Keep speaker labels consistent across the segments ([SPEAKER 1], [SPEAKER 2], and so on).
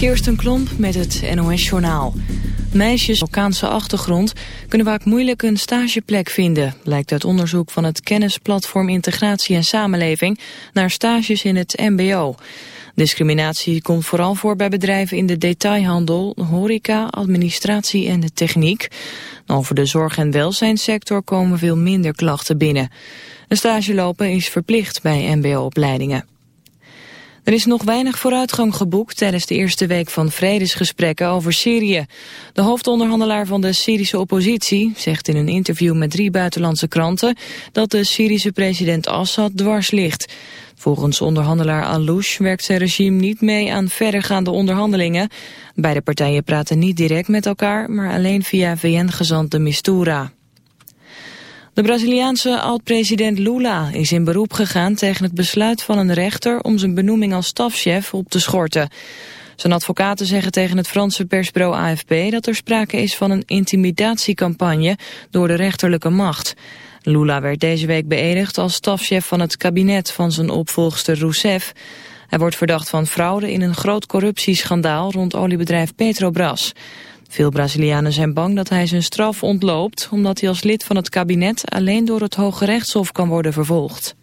[SPEAKER 1] Kirsten Klomp met het NOS-journaal. Meisjes met Marokkaanse achtergrond kunnen vaak moeilijk een stageplek vinden... blijkt uit onderzoek van het kennisplatform Integratie en Samenleving... naar stages in het mbo. Discriminatie komt vooral voor bij bedrijven in de detailhandel, horeca, administratie en de techniek. Over de zorg- en welzijnssector komen veel minder klachten binnen. Een stage lopen is verplicht bij mbo-opleidingen. Er is nog weinig vooruitgang geboekt tijdens de eerste week van vredesgesprekken over Syrië. De hoofdonderhandelaar van de Syrische oppositie zegt in een interview met drie buitenlandse kranten dat de Syrische president Assad dwars ligt. Volgens onderhandelaar Alouche werkt zijn regime niet mee aan verdergaande onderhandelingen. Beide partijen praten niet direct met elkaar, maar alleen via VN-gezant de Mistura. De Braziliaanse oud-president Lula is in beroep gegaan tegen het besluit van een rechter om zijn benoeming als stafchef op te schorten. Zijn advocaten zeggen tegen het Franse persbureau AFP dat er sprake is van een intimidatiecampagne door de rechterlijke macht. Lula werd deze week beëdigd als stafchef van het kabinet van zijn opvolgster Rousseff. Hij wordt verdacht van fraude in een groot corruptieschandaal rond oliebedrijf Petrobras. Veel Brazilianen zijn bang dat hij zijn straf ontloopt... omdat hij als lid van het kabinet alleen door het Hoge Rechtshof kan worden vervolgd.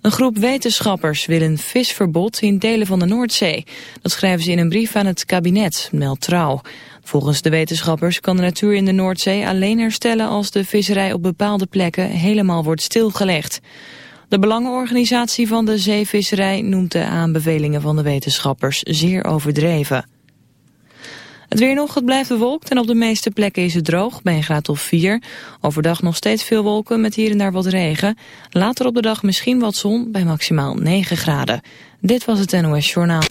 [SPEAKER 1] Een groep wetenschappers wil een visverbod in delen van de Noordzee. Dat schrijven ze in een brief aan het kabinet, meldt Trouw. Volgens de wetenschappers kan de natuur in de Noordzee alleen herstellen... als de visserij op bepaalde plekken helemaal wordt stilgelegd. De Belangenorganisatie van de zeevisserij noemt de aanbevelingen van de wetenschappers zeer overdreven. Het weer nog, het blijft bewolkt en op de meeste plekken is het droog, bij een graad of 4. Overdag nog steeds veel wolken met hier en daar wat regen. Later op de dag misschien wat zon bij maximaal 9 graden. Dit was het NOS Journaal.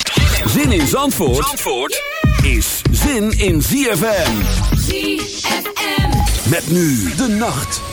[SPEAKER 2] Zin in Zandvoort, Zandvoort is zin in ZFM. ZFM. Met nu de nacht.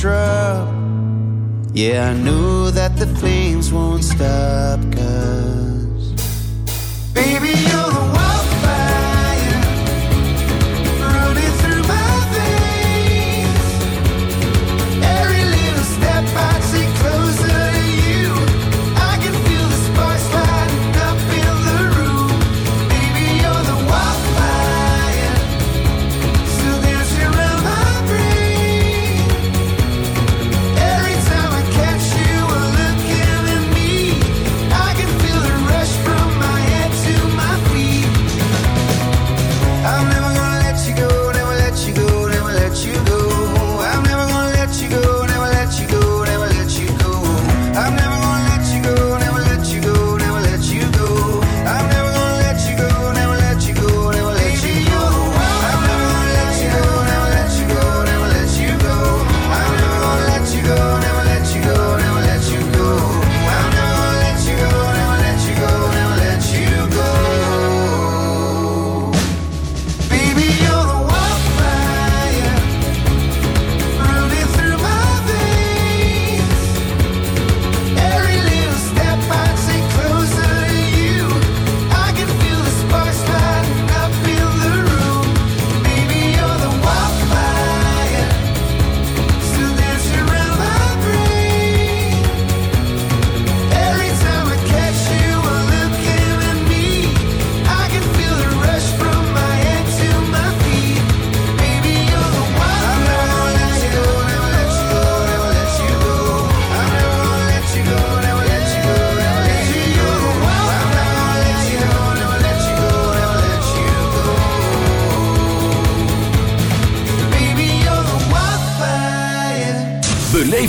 [SPEAKER 3] drop. Yeah, I knew that the flames won't stop, cause baby.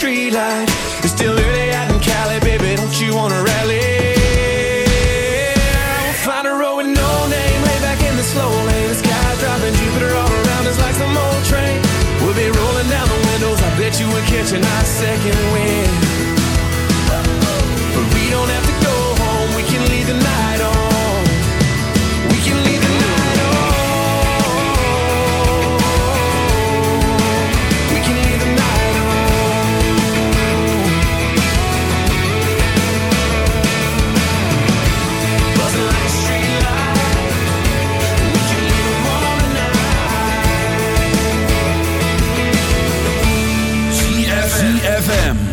[SPEAKER 4] buzzing street light. It's still early out in Cali, baby. Don't you wanna rally? We'll find a road with no name, lay back in the slow lane. The sky's dropping, Jupiter all around us like some old train. We'll be rolling down the windows. I bet you will catch a nice second wind.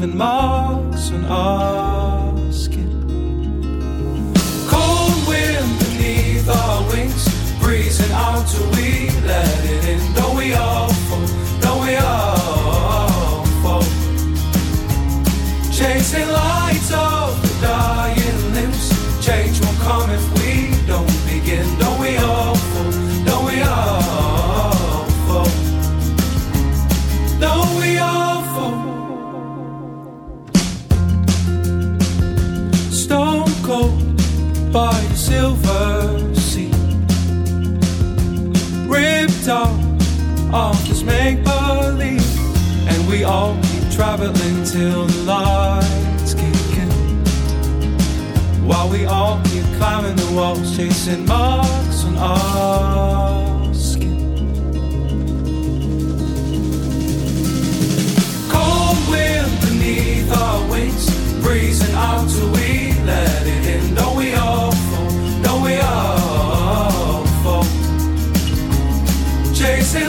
[SPEAKER 5] leaving marks on our